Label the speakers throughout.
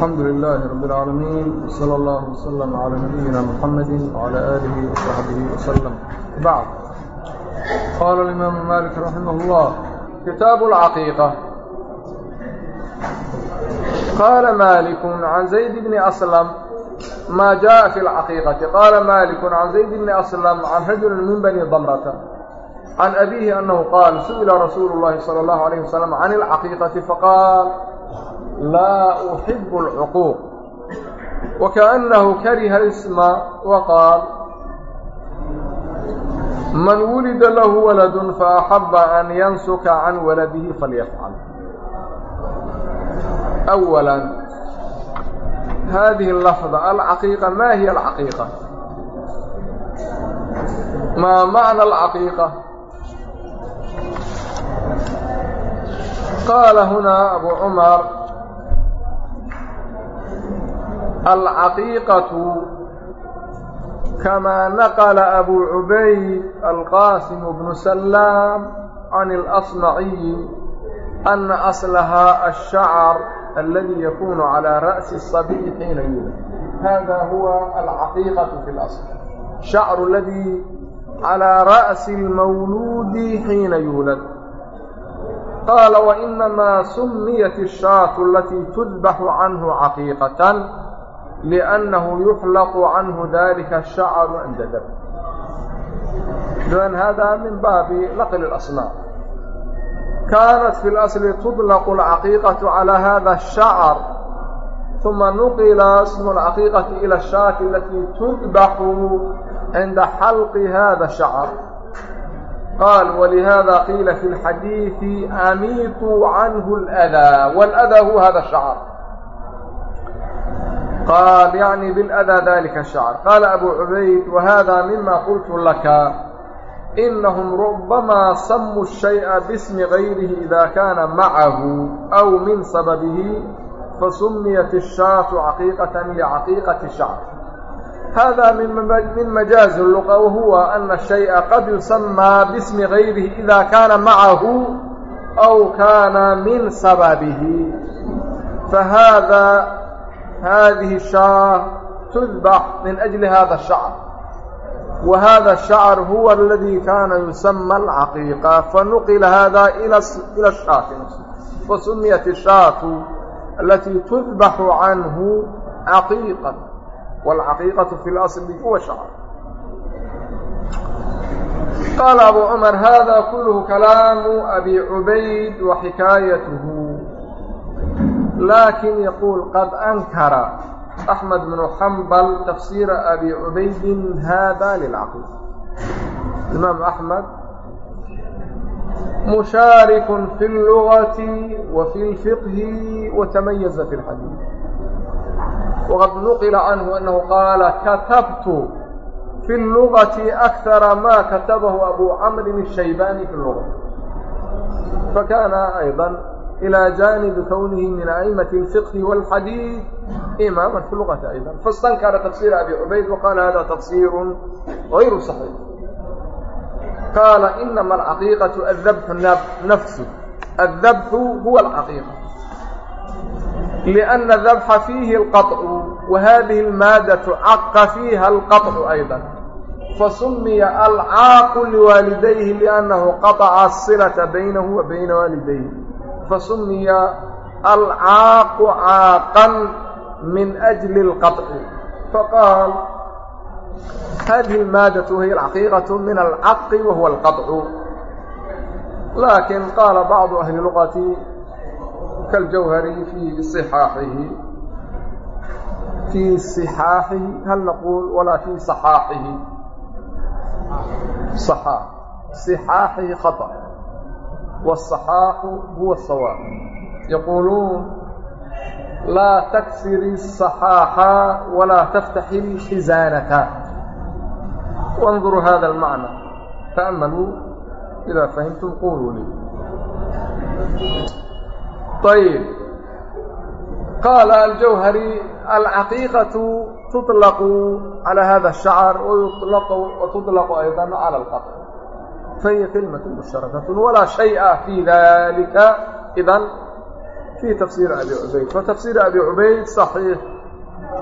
Speaker 1: الحمد لله رب العالمين صلى الله وسلم على نبينا محمد وعلى آله وصحبه وسلم بعد قال الإمام مالك رحمه الله كتاب العقيقة قال مالك عن زيد بن أسلم ما جاء في العقيقة قال مالك عن زيد بن أسلم عن هجر من بني ضمرة عن أبيه أنه قال سئل رسول الله صلى الله عليه وسلم عن العقيقة فقال لا أحب العقوق وكأنه كره الاسم وقال من ولد له ولد فأحب أن ينسك عن ولده فليفعل أولا هذه اللفظة العقيقة ما هي العقيقة ما معنى العقيقة قال هنا أبو عمر alcaqiiqatu kamaa naqala abuu cubayd alqaasimu bnu sallaam can اlasmaciyi ana aslahaa alshacr aladi yakunu calaa ra'si الsabiyi xiina yulad hada huwa alcaqiiqaةu fi اlasl shacru aladii calىa ra'si اlmawluudi xiina yuulad qaala wainamaa sumiyat الshaaةu alatii tudbaxu canhu caqiiqatan لأنه يحلق عنه ذلك الشعر عند ذبح لأن هذا من باب نقل الأصنام كانت في الأصل تطلق العقيقة على هذا الشعر ثم نقل اسم العقيقة إلى الشاة التي تذبح عند حلق هذا الشعر. قال ولهذا قيل في الحديث أميت عنه الأذى. والأذى هو هذا الشعر. قال يعني بالأذى ذلك الشعر. قال أبو عبيد وهذا مما قلت لك. إنهم ربما سموا الشيء باسم غيره إذا كان معه أو من سببه فسميت الشاة عقيقة لعقيقة الشعر هذا من من مجاز اللغة وهو أن الشيء قد يسمى باسم غيره إذا كان معه أو كان من سببه. فهذا هذه الشعر تذبح من أجل هذا الشعر. وهذا الشعر هو الذي كان يسمى العقيقة. فنقل هذا إلى إلى الشاة. فسميت الشاة التي تذبح عنه عقيقة. والعقيقة في الأصل هو شعر. قال أبو عمر هذا كله كلام أبي عبيد وحكايته. laakin yaquul qad ankara axmed bnu xambal tafsiira abi cubaydin haada lilcaql imaam axmed mushaarikun fi اllugati wa fi اlfiqhi watamayaza fi اlxadiid waqad nuqila canhu anahu qaala katabtu fi اllugati akara ma katabahu abu camrin الshaybaani fi اlluga fakaana ayضa إلى جانب كونه من أئمة الفقه والحديث. إيه، إماما في اللغة أيضا. فاستنكر تفسير أبي عبيد وقال هذا تفسير غير صحيح. قال إنما العقيقة الذبح نفسه الذبح هو العقيقة لأن الذبح فيه القطع وهذه المادة عق فيها القطع أيضا. فسمي العاق لوالديه لأنه قطع الصلة بينه وبين والديه. fasumiya alcaaqu caaqan min ajli اlqaطci faqaal hadihi اlmaadatu hiy alcaqiiqaة min alcaqi wa huwa alqaطcu lakin qaala bacdu ahli luqati kaاljawhari fii صixaaxihi fii صixaaxihi hal naquul walaa fii صaxaaxihi صaxaaxihi khaطأ والصحاح هو الصواب. يقولون لا تكسر الصحاح ولا تفتح الحزانة. وانظروا هذا المعنى. تأملوا إذا فهمتم قولوا لي طيب. قال الجوهري العقيقة تطلق على هذا الشعر ويطلق وتطلق أيضا على القطر فهي كلمة مشتركة ولا شيء في ذلك. إذا في تفسير أبي عبيد فتفسير أبي عبيد صحيح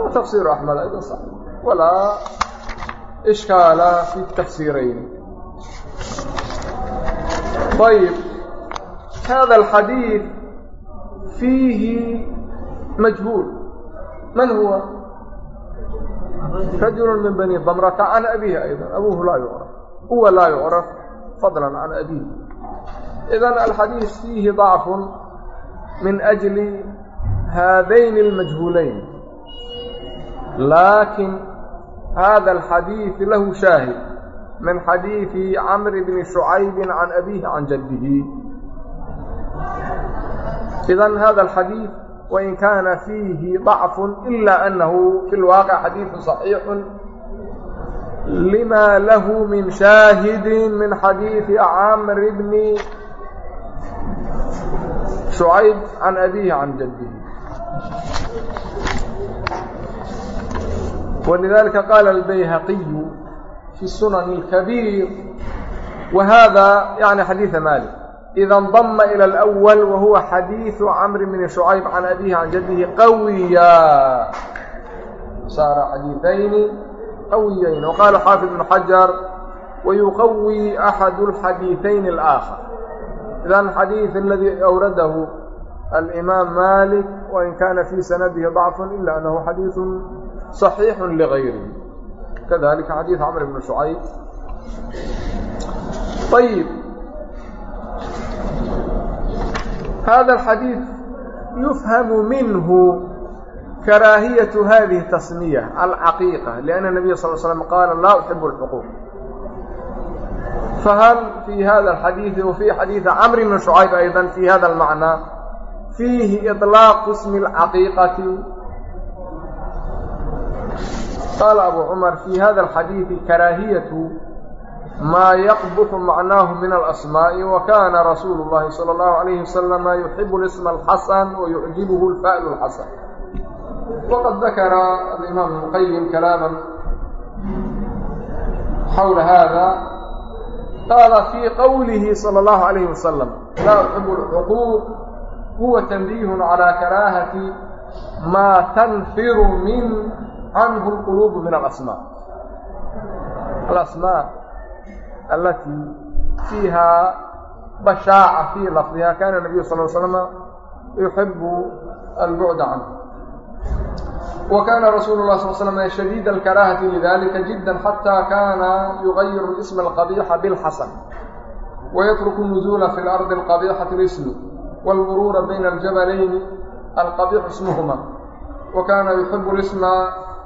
Speaker 1: وتفسير أحمد أيضا صحيح. ولا إشكال في التفسيرين. طيب هذا الحديث فيه مجهول. من هو؟ رجل من بني ضمرة عن أبيه أيضا أبوه لا يعرف. هو لا يعرف. فضلا عن أبيه إذا الحديث فيه ضعف من أجل هذين المجهولين لكن هذا الحديث له شاهد من حديث عمرو بن شعيب عن أبيه عن جده إذا هذا الحديث وإن كان فيه ضعف إلا أنه في الواقع حديث صحيح لما له من شاهد من حديث عمرو بن شعيب عن أبيه عن جده. ولذلك قال البيهقي في السنن الكبير وهذا يعني حديث مالك. إذا انضم إلى الأول وهو حديث عمرو بن شعيب عن أبيه عن جده قويا. صار حديثين qawiyayn وqaala xaafid بن xajar wyuqawi أxad الxadiiثayn الآakخar idan xadiiث aladii awradahu alimaam malik wain kana fii sanadihi ضacf ila anahu xadiiث صaxiix lغayrihi kadalika xadiiث cmr bn شhucayb ayb hada الxadiiث yufhamu minhu كراهية هذه التسمية العقيقة لأن النبي صلى الله عليه وسلم قال لا أحب الحقوق فهل في هذا الحديث وفي حديث عمرو بن شعيب أيضا في هذا المعنى فيه إطلاق اسم العقيقة قال أبو عمر في هذا الحديث كراهية ما يقبح معناه من الأسماء وكان رسول الله صلى الله عليه وسلم يحب الاسم الحسن ويعجبه الفأل الحسن وقد ذكر الإمام القيم كلاما حول هذا قال في قوله صلى الله عليه وسلم لا أحب الحقوق هو تنبيه على كراهة ما تنفر من عنه القلوب من الأسماء الأسماء التي فيها بشاعة في لفظها كان النبي صلى الله عليه وسلم يحب البعد عنه وكان رسول الله صلى الله عليه وسلم شديد الكراهة لذلك جدا حتى كان يغير الاسم القبيحa بالحسن ويترك النزول في الأرض القبيحة الاسم والمrورa بين الجبلين. القبيح اسمهما. وكان يحب الاسم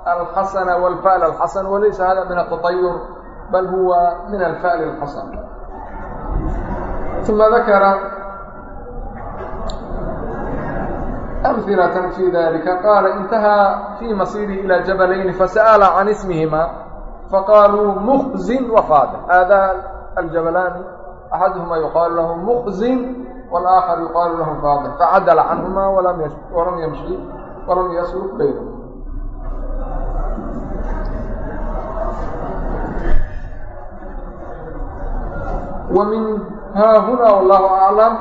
Speaker 1: الحسن والفأل الحسن وليس هذا من التطير بل هو من الفأل الحسن. ثم ذكر أمثلة في ذلك. قال انتهى في مصيره إلى جبلين فسأل عن اسمهما. فقالوا مخز وفادح هذا الجبلان أحدهما يقال له مخز والآخر يقال له فاضح فعدل عنهما ولم ولم يمشي ولم يسلك بينهما. ومن ها هنا والله أعلم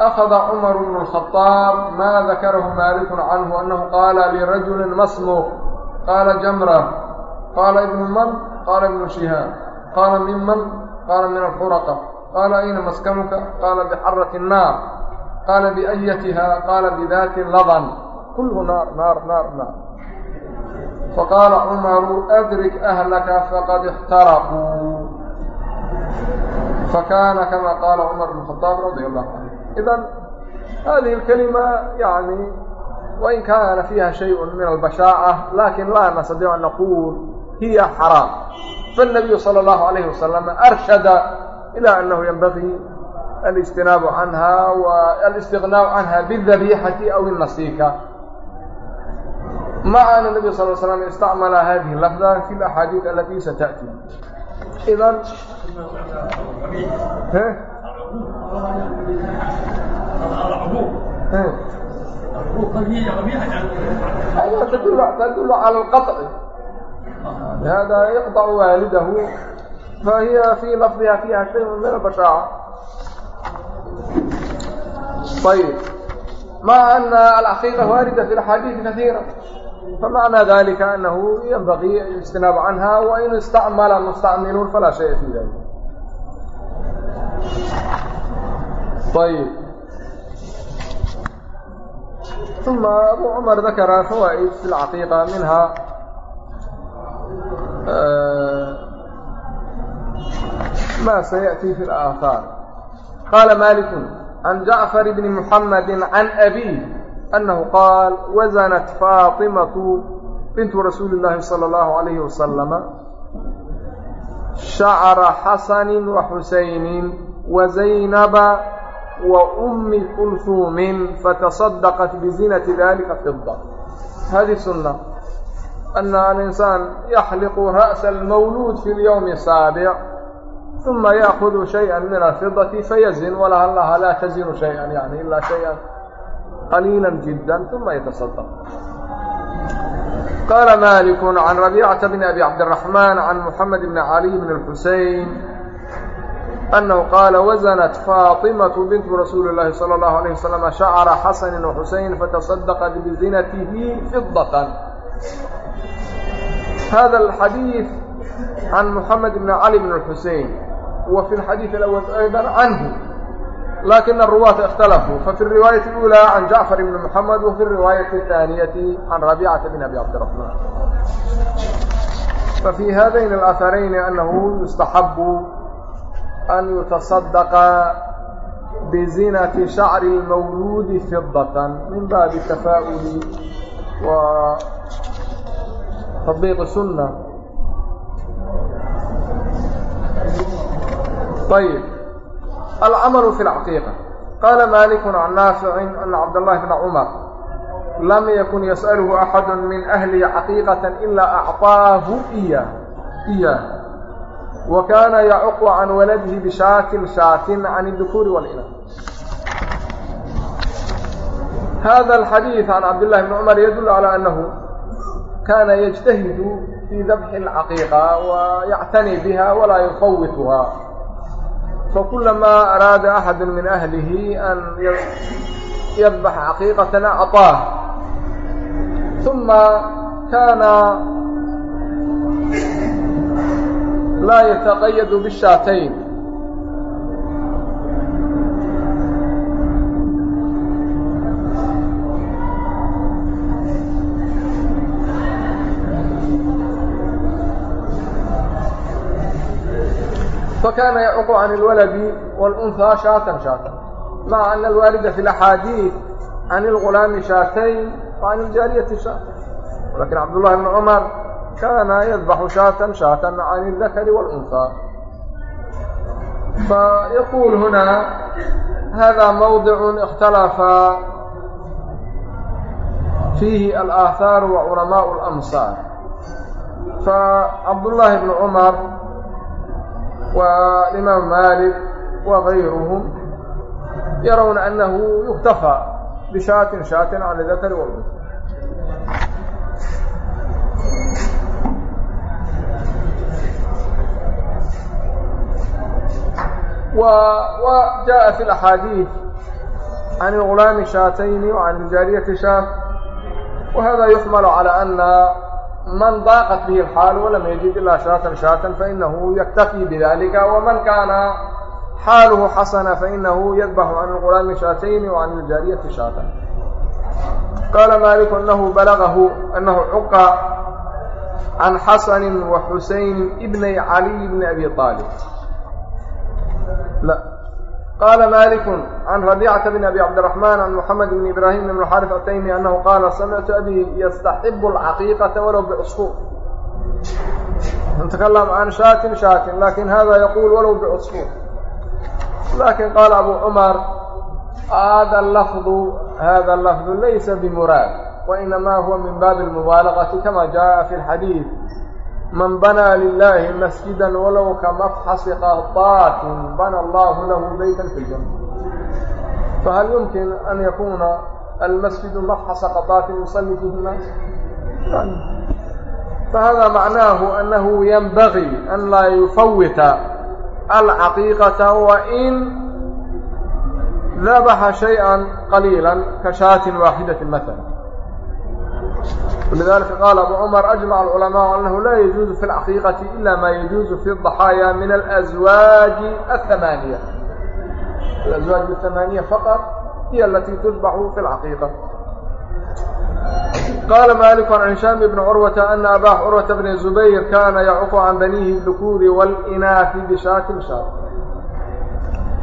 Speaker 1: أخذ عمر بن الخطاب ما ذكره مالك عنه أنه قال لرجل ما اسمه؟ قال جمرة. قال ابن من؟ قال ابن شهاب. قال ممن قال من الفرقة. قال أين مسكنك؟ قال بحرة النار. قال بأيتها؟ قال بذات لبن. كله نار نار نار نار. فقال عمر أدرك أهلك فقد احترقوا. فكان كما قال عمر بن الخطاب رضي الله عنه. idan hadihi اlkalima yani wain kaana fiiha shayء min albashaaca lakin laa nastaطiic an naqul hiya xaraam faالnabiyu salى اllahu عalayhi wasalam arshada ilى anahu yanbagii الاجtinaabu canha واlاstiغnaaء canha bالdabixati aw الnasiika مع أن النبي صلى الله عليه وسلم استعمل هذه اللفظة في الأحاديث التي ستأتي إذا أيوة تدل تدل على القطع. هذا يقطع والده فهي في لفظها فيها شيء من البشاعة. طيب مع أن العقيقة واردة في الحديث كثيرا فمعنى ذلك أنه ينبغي الاجتناب عنها وإن استعمل المستعملون فلا شيء في ذلك. طيب. ثم أبو عمر ذكر فوائد في العقيقة منها آه، ما سيأتي في الآثار. قال مالك عن جعفر بن محمد عن أبيه أنه قال وزنت فاطمة بنت رسول الله صلى الله عليه وسلم شعر حسن وحسين وزينب وأم كلثوم فتصدقت بزنة ذلك فضة. هذه سنة أن الإنسان يحلق رأس المولود في اليوم السابع ثم يأخذ شيئا من الفضة فيزن ولعلها لا تزن شيئا يعني إلا شيئا قليلا جدا ثم يتصدق. قال مالك عن ربيعة بن أبي عبد الرحمن عن محمد بن علي بن الحسين أنه قال وزنت فاطمة بنت رسول الله صلى الله عليه وسلم شعر حسن وحسين فتصدقت بزنته فضة. هذا الحديث عن محمد بن علي بن الحسين وفي الحديث الأول أيضا عنه لكن الرواة اختلفوا. ففي الرواية الأولى عن جعفر بن محمد وفي الرواية الثانية عن ربيعة بن أبي عبد الرحمن. ففي هذين الأثرين أنه يستحب أن يتصدق بزينة شعر المولود فضة من باب التفاؤل وتطبيق السنة. طيب. العمل في العقيقة. قال مالك عن نافع أن عبد الله بن عمر لم يكن يسأله أحد من أهل عقيقة إلا أعطاه إياه. إياه. wakaana yacuqu can waladihi bishaakin shaakin can اdukuuri wاlinaas hada alxadiid can cabdillahi bni cumar yadullu calaa anahu kaana yajtahidu fii dabxi اlcaqiiqa wa yactani biha walaa yufawituha fakulamaa araada axadu min ahlihi an yadbax caqiiqatan acطaah uma kaana laa yataqayadu bishaatayn فkاna yعq عan الwaldi والأnثىa shaatan shaatan maعa أn الwaalida fi الأxaadiiث عan الغulaami shaatayn وعan الjaariyati shaatan lakin cabd للhi بn cmar كان يذبح شاة شاة عن الذكر والأنثى. فيقول هنا هذا موضع اختلف فيه الآثار وعلماء الأمصار فعبد الله بن عمر والإمام مالك وغيرهم يرون أنه يكتفى بشاة شاة عن الذكر والأنثى. وجاء في الأحاديث عن الغلام شاتين وعن الجارية شاة وهذا يحمل على أن من ضاقت به الحال ولم يجد إلا شاة شاة فإنه يكتفي بذلك ومن كان حاله حسن فإنه يذبح عن الغلام شاتين وعن الجارية شاة قال مالك أنه بلغه أنه عق عن حسن وحسين ابني علي بن أبي طالب لا. قال مالك عن ربيعة بن أبي عبد الرحمن عن محمد بن إبراهيم بن الحارث التيمي أنه قال سمعت أبي يستحب العقيقة ولو بعصفور نتكلم عن شاة شاة لكن هذا يقول ولو بعصفور لكن قال أبو عمر هذا اللفظ هذا اللفظ ليس بمراد وإنما هو من باب المبالغة كما جاء في الحديث. من بنى لله مسجدا ولو كمفحص قطات بنى الله له بيتا في الجنة فهل يمكن أن يكون المسجد مفحص قطات يصلي فيه الناس فهذا معناه أنه ينبغي أن لا يفوت العقيقة وإن dabaxa shayئa qaliila ka shaatin waaxidaةi maala ولذلك قال أبو عمر أجمع العلماء أنه لا يجوز في الحقيقة إلا ما يجوز في الضحايا من الأزواج الثمانية. الأزواج الثمانية فقط هي التي تذبح في الحقيقة. قال مالك عن هiشhام بن عروة أن أبا عروة بن زبير كان يعف عن بنيه الذكور والإناث بشhاaك شhاaك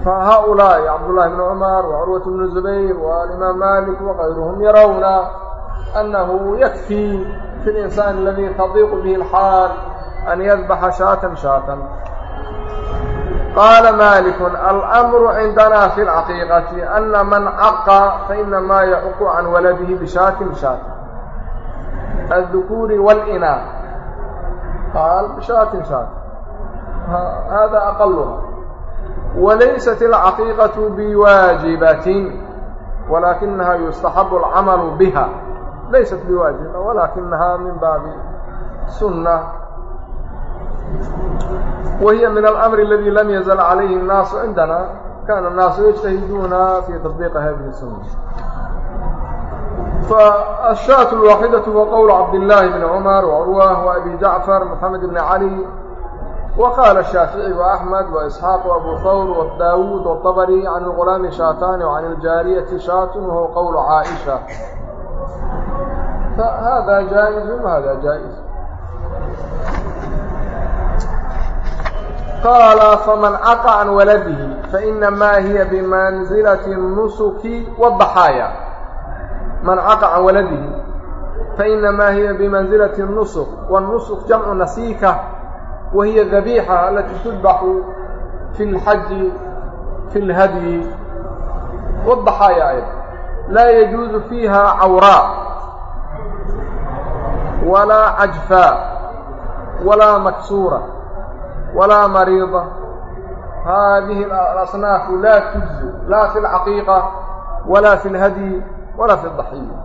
Speaker 1: فهؤلاء عبد الله بن عمر وعروة بن الزبير والإمام مالك وغيرهم يرون أنه يكفي في الإنسان الذي تضيق به الحال أن يذبح شاة شاة. قال مالك الأمر عندنا في العقيقة أن من عق فإنما يعق عن ولده بشاة شاة. الذكور والإناث. قال بشاة شاة. هذا أقلها. وليست العقيقة بواجبة ولكنها يستحب العمل بها. ليست بواجبة ولكنها من باب سنة. وهي من الأمر الذي لم يزل عليه الناس عندنا. كان الناس يجتهدون في تطبيق هذه السنة. فالشاة الواحدة هو قول عبد الله بن عمر وعرواه وأبي جعفر محمد بن علي. وقال الشافعي وأحمد وإسحاق وأبو ثور والداود والطبري عن الغلام شاتان وعن الجارية شات وهو قول عائشة. فهذا جائز وهذا جائز قال فمن عطى عن ولده فإنما هي بمنزلة النسك والضحايا من عطى عن ولده فإنما هي بمنزلة النسك والنسك جمع نسيكة وهي الذبيحة التي تذبح في الحج في الهدي والضحايا أيضا لا يجوز فيها عوراء ولا عجفاء ولا مكسورة ولا مريضة. هذه الأصناف لا تجزي لا في العقيقة ولا في الهدي ولا في الضحية.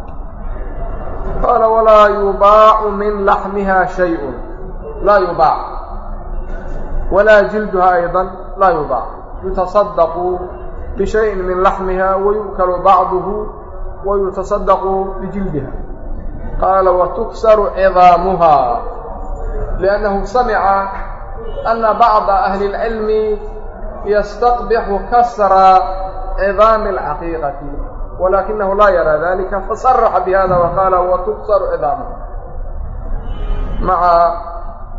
Speaker 1: قال ولا يباع من لحمها شيء. لا يباع. ولا جلدها أيضا لا يباع. يتصدق بشيء من لحمها ويؤكل بعضه ويتصدق بجلدها. قال وتكسر عظامها لأنه سمع أن بعض أهل العلم يستقبح كسر عظام العقيقة ولكنه لا يرى ذلك فصرح بهذا وقال وتكسر عظامها. مع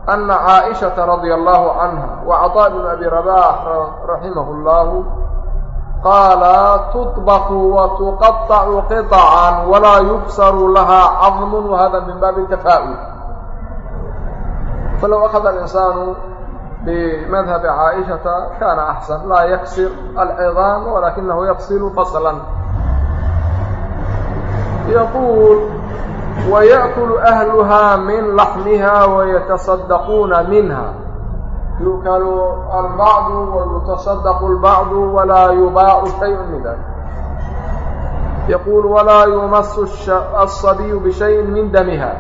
Speaker 1: أن عائشة رضي الله عنها وعطاء بن أبي رباح رحمه الله qaala tuطbaku wa tuqaطacu qiطacan walaa yubsaru lahaa cadmun wahada min baabi tafaa'ul falow akhada alinsaanu bimadhabi caaishata kaana axsan laa yaksir alcidaam walakinahu yafsilu faslan yaquul waya'kulu ahluha min laxmiha wayataصadaquuna minha يؤكل البعض ويتصدق البعض ولا يباع شيء من ذلك. يقول ولا يمس الصبي بشيء من دمها.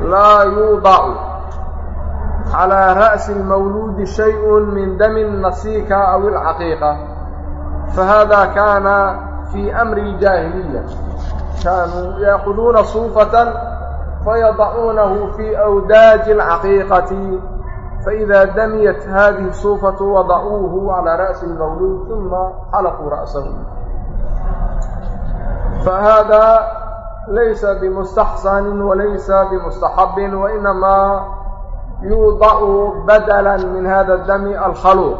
Speaker 1: لا يوضع على رأس المولود شيء من دم النسيك أو العقيقة. فهذا كان في أمر الجاهلية. كانوا يأخذون صوفة فيضعونه في أوداج العقيقة فإذا دميت هذه الصوفة وضعوه على رأس المولود ثم حلقوا رأسه فهذا ليس بمستحسن وليس بمستحب وإنما يوضع بدلا من هذا الدم الخلوق.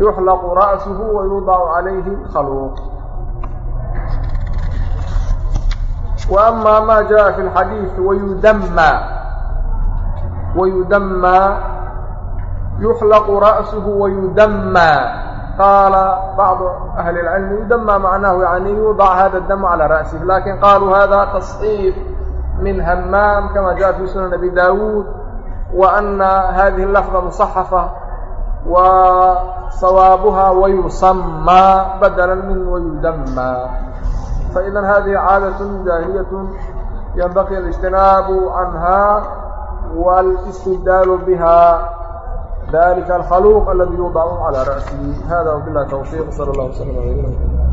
Speaker 1: يحلق رأسه ويوضع عليه الخلوق. وأما ما جاء في الحديث ويدمى ويدمى يحلق رأسه ويدمى. قال بعض أهل العلم يدمى معناه يعني يوضع هذا الدم على رأسه لكن قالوا هذا تصحيح من همام كما جاء في سنن أبي داود وأن هذه اللفظة مصحفة وصوابها ويصمى بدلا من ويدمى. فإذا هذه عادة جاهلية ينبغي الاجتناب عنها. والاستبدال بها ذلك الخلوق الذي يوضع على رأسه. هذا وبالله التوفيق. صلى الله عليه وسلم